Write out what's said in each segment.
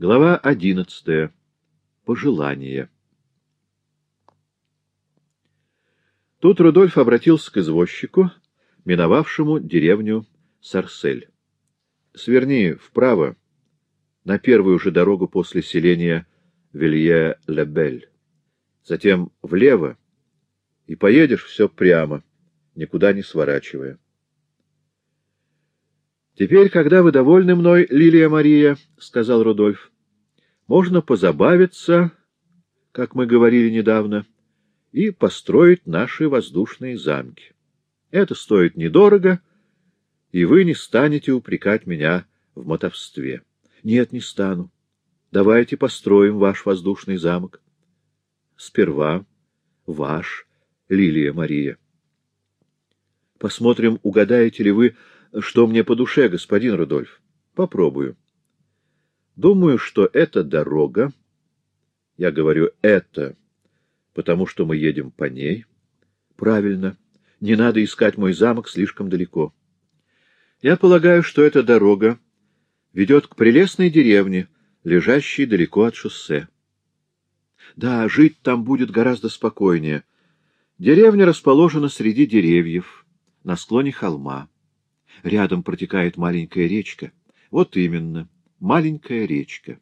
Глава одиннадцатая. Пожелание. Тут Рудольф обратился к извозчику, миновавшему деревню Сарсель. — Сверни вправо, на первую же дорогу после селения Вилье-Лебель. Затем влево, и поедешь все прямо, никуда не сворачивая. «Теперь, когда вы довольны мной, Лилия Мария, — сказал Рудольф, — можно позабавиться, как мы говорили недавно, и построить наши воздушные замки. Это стоит недорого, и вы не станете упрекать меня в мотовстве. Нет, не стану. Давайте построим ваш воздушный замок. Сперва ваш, Лилия Мария. Посмотрим, угадаете ли вы, что мне по душе, господин Рудольф. Попробую. Думаю, что эта дорога, я говорю «это», потому что мы едем по ней, правильно, не надо искать мой замок слишком далеко. Я полагаю, что эта дорога ведет к прелестной деревне, лежащей далеко от шоссе. Да, жить там будет гораздо спокойнее. Деревня расположена среди деревьев, на склоне холма. Рядом протекает маленькая речка. Вот именно, маленькая речка.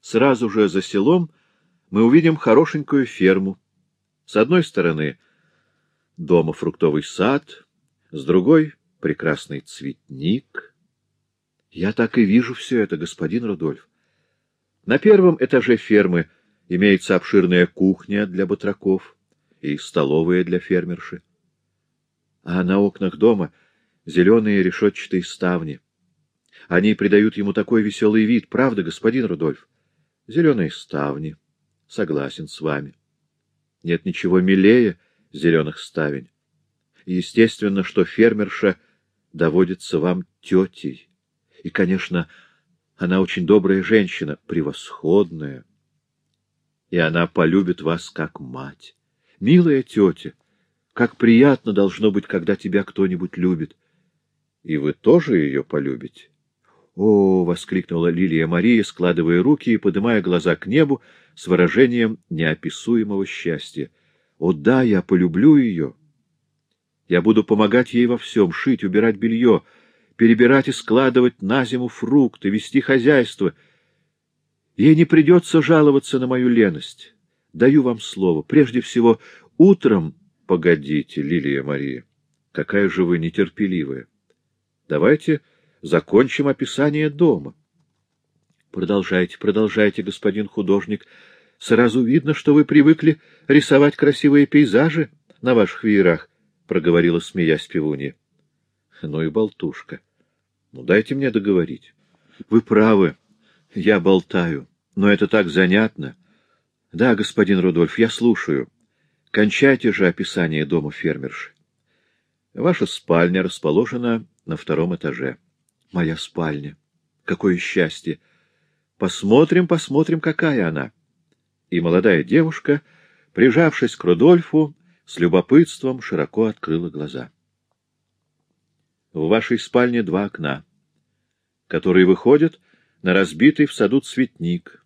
Сразу же за селом мы увидим хорошенькую ферму. С одной стороны дома фруктовый сад, с другой — прекрасный цветник. Я так и вижу все это, господин Рудольф. На первом этаже фермы имеется обширная кухня для батраков и столовая для фермерши а на окнах дома зеленые решетчатые ставни. Они придают ему такой веселый вид, правда, господин Рудольф? Зеленые ставни. Согласен с вами. Нет ничего милее зеленых ставень. Естественно, что фермерша доводится вам тетей. И, конечно, она очень добрая женщина, превосходная. И она полюбит вас как мать. Милая тетя, как приятно должно быть, когда тебя кто-нибудь любит. И вы тоже ее полюбите. «О!» — воскликнула Лилия Мария, складывая руки и поднимая глаза к небу с выражением неописуемого счастья. «О да, я полюблю ее! Я буду помогать ей во всем, шить, убирать белье, перебирать и складывать на зиму фрукты, вести хозяйство. Ей не придется жаловаться на мою леность. Даю вам слово. Прежде всего, утром — Погодите, Лилия Мария, какая же вы нетерпеливая. Давайте закончим описание дома. Продолжайте, продолжайте, господин художник. Сразу видно, что вы привыкли рисовать красивые пейзажи на ваших веерах, — проговорила, смеясь пивунья. Ну и болтушка. Ну, дайте мне договорить. Вы правы, я болтаю, но это так занятно. Да, господин Рудольф, я слушаю. Кончайте же описание дома фермерши. Ваша спальня расположена на втором этаже. Моя спальня. Какое счастье! Посмотрим, посмотрим, какая она. И молодая девушка, прижавшись к Рудольфу, с любопытством широко открыла глаза. В вашей спальне два окна, которые выходят на разбитый в саду цветник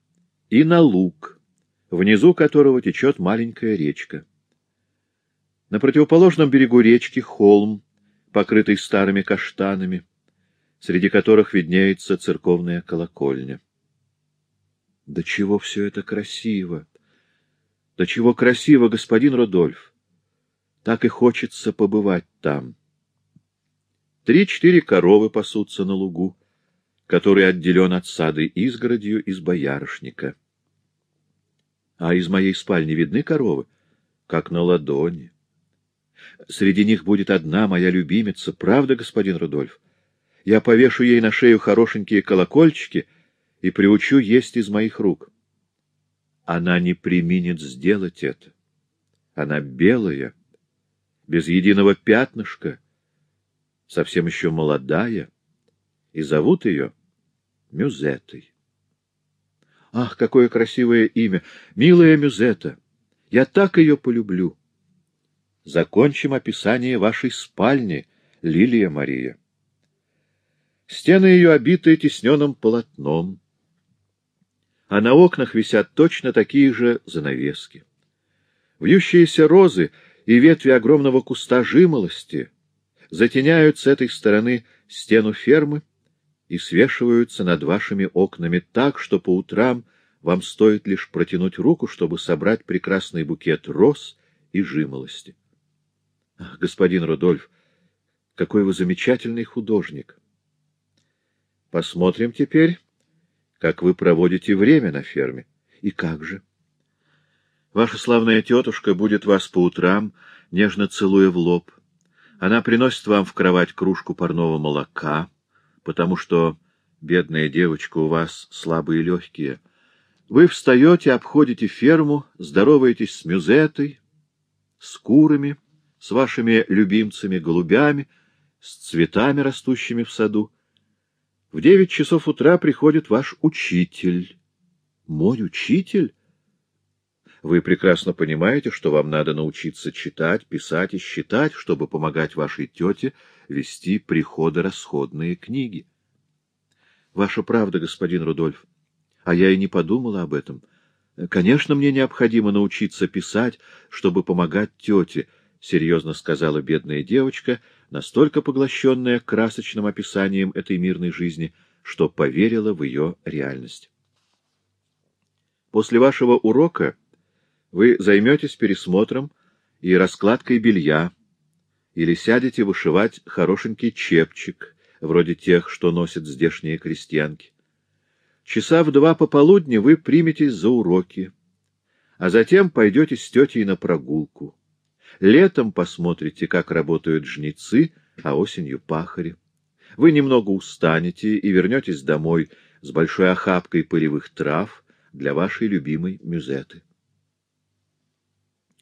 и на луг, внизу которого течет маленькая речка. На противоположном берегу речки холм, покрытый старыми каштанами, среди которых виднеется церковная колокольня. Да чего все это красиво! Да чего красиво, господин Родольф! Так и хочется побывать там. Три-четыре коровы пасутся на лугу, который отделен от сады изгородью из боярышника. А из моей спальни видны коровы, как на ладони. Среди них будет одна моя любимица, правда, господин Рудольф? Я повешу ей на шею хорошенькие колокольчики и приучу есть из моих рук. Она не применит сделать это. Она белая, без единого пятнышка, совсем еще молодая, и зовут ее Мюзетой. Ах, какое красивое имя! Милая Мюзета! Я так ее полюблю! Закончим описание вашей спальни, Лилия Мария. Стены ее обиты тисненным полотном, а на окнах висят точно такие же занавески. Вьющиеся розы и ветви огромного куста жимолости затеняют с этой стороны стену фермы и свешиваются над вашими окнами так, что по утрам вам стоит лишь протянуть руку, чтобы собрать прекрасный букет роз и жимолости. Господин Рудольф, какой вы замечательный художник! Посмотрим теперь, как вы проводите время на ферме. И как же? Ваша славная тетушка будет вас по утрам, нежно целуя в лоб. Она приносит вам в кровать кружку парного молока, потому что, бедная девочка, у вас слабые легкие. Вы встаете, обходите ферму, здороваетесь с мюзетой, с курами, с вашими любимцами, голубями, с цветами, растущими в саду. В девять часов утра приходит ваш учитель. Мой учитель? Вы прекрасно понимаете, что вам надо научиться читать, писать и считать, чтобы помогать вашей тете вести приходо-расходные книги. Ваша правда, господин Рудольф. А я и не подумала об этом. Конечно, мне необходимо научиться писать, чтобы помогать тете, — серьезно сказала бедная девочка, настолько поглощенная красочным описанием этой мирной жизни, что поверила в ее реальность. После вашего урока вы займетесь пересмотром и раскладкой белья, или сядете вышивать хорошенький чепчик, вроде тех, что носят здешние крестьянки. Часа в два пополудни вы приметесь за уроки, а затем пойдете с тетей на прогулку. Летом посмотрите, как работают жнецы, а осенью пахари. Вы немного устанете и вернетесь домой с большой охапкой полевых трав для вашей любимой мюзеты.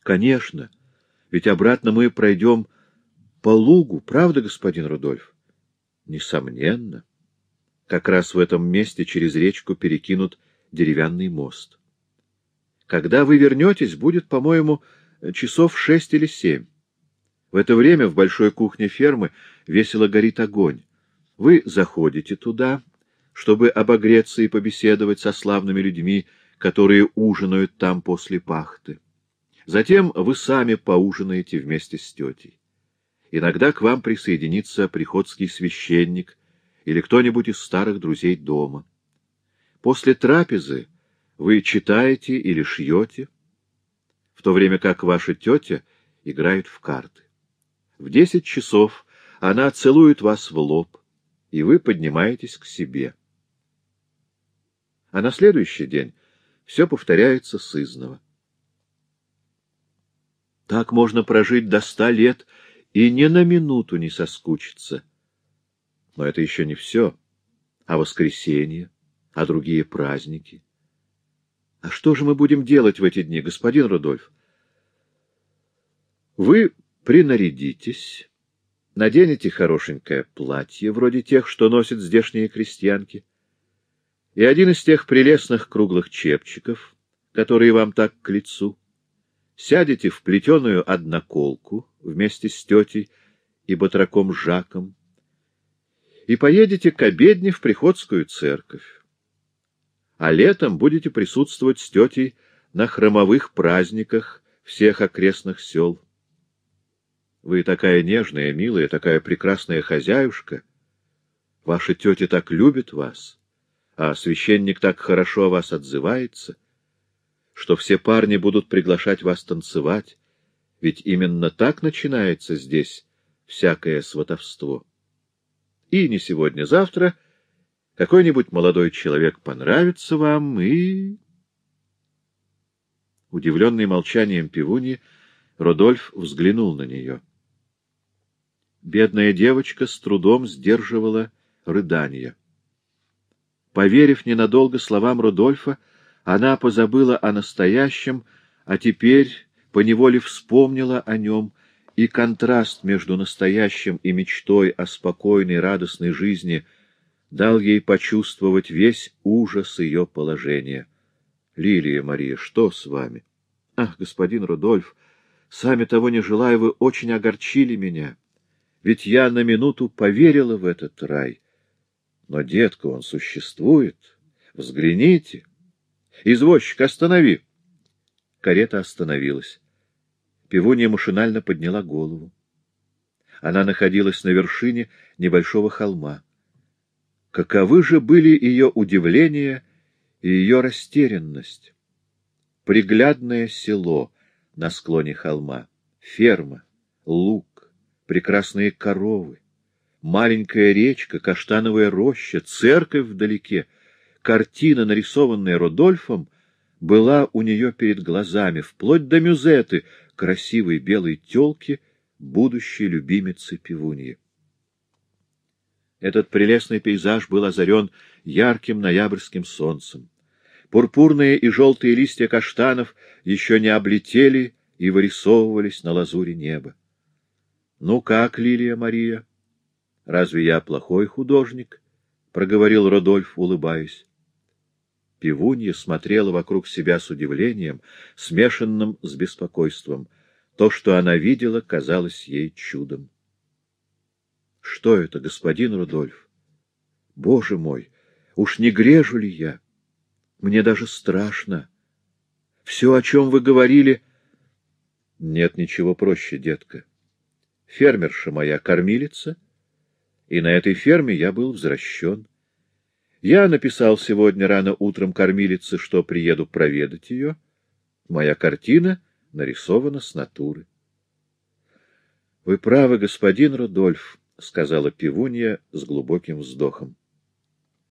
Конечно, ведь обратно мы пройдем по лугу, правда, господин Рудольф? Несомненно. Как раз в этом месте через речку перекинут деревянный мост. Когда вы вернетесь, будет, по-моему, часов шесть или семь. В это время в большой кухне фермы весело горит огонь. Вы заходите туда, чтобы обогреться и побеседовать со славными людьми, которые ужинают там после пахты. Затем вы сами поужинаете вместе с тетей. Иногда к вам присоединится приходский священник или кто-нибудь из старых друзей дома. После трапезы вы читаете или шьете, в то время как ваша тетя играет в карты. В десять часов она целует вас в лоб, и вы поднимаетесь к себе. А на следующий день все повторяется сызново. Так можно прожить до ста лет и ни на минуту не соскучиться. Но это еще не все. А воскресенье, а другие праздники. А что же мы будем делать в эти дни, господин Рудольф? Вы принарядитесь, наденете хорошенькое платье, вроде тех, что носят здешние крестьянки, и один из тех прелестных круглых чепчиков, которые вам так к лицу, сядете в плетеную одноколку вместе с тетей и батраком Жаком и поедете к обедне в приходскую церковь. А летом будете присутствовать с тетей на хромовых праздниках всех окрестных сел. Вы такая нежная, милая, такая прекрасная хозяюшка. Ваша тетя так любит вас, а священник так хорошо о вас отзывается — что все парни будут приглашать вас танцевать, ведь именно так начинается здесь всякое сватовство. И не сегодня-завтра какой-нибудь молодой человек понравится вам, и... Удивленный молчанием пивуни, Родольф взглянул на нее. Бедная девочка с трудом сдерживала рыдания. Поверив ненадолго словам Рудольфа, она позабыла о настоящем, а теперь поневоле вспомнила о нем, и контраст между настоящим и мечтой о спокойной, радостной жизни дал ей почувствовать весь ужас ее положения. — Лилия Мария, что с вами? — Ах, господин Рудольф, сами того не желая, вы очень огорчили меня. Ведь я на минуту поверила в этот рай. Но, детка, он существует. Взгляните. Извозчик, останови. Карета остановилась. Пивунья машинально подняла голову. Она находилась на вершине небольшого холма. Каковы же были ее удивление и ее растерянность? Приглядное село на склоне холма, ферма, луг, прекрасные коровы, маленькая речка, каштановая роща, церковь вдалеке, картина, нарисованная Родольфом, была у нее перед глазами, вплоть до мюзеты, красивой белой телки, будущей любимицы пивуньи. Этот прелестный пейзаж был озарен ярким ноябрьским солнцем. Пурпурные и желтые листья каштанов еще не облетели и вырисовывались на лазуре неба. — Ну как, Лилия Мария? Разве я плохой художник? — проговорил Родольф, улыбаясь. Пивунья смотрела вокруг себя с удивлением, смешанным с беспокойством. То, что она видела, казалось ей чудом. — Что это, господин Рудольф? Боже мой, уж не грежу ли я? Мне даже страшно. Все, о чем вы говорили... Нет ничего проще, детка. Фермерша моя кормилица, и на этой ферме я был возвращен. Я написал сегодня рано утром кормилице, что приеду проведать ее. Моя картина нарисована с натуры. — Вы правы, господин Рудольф, — сказала пивунья с глубоким вздохом.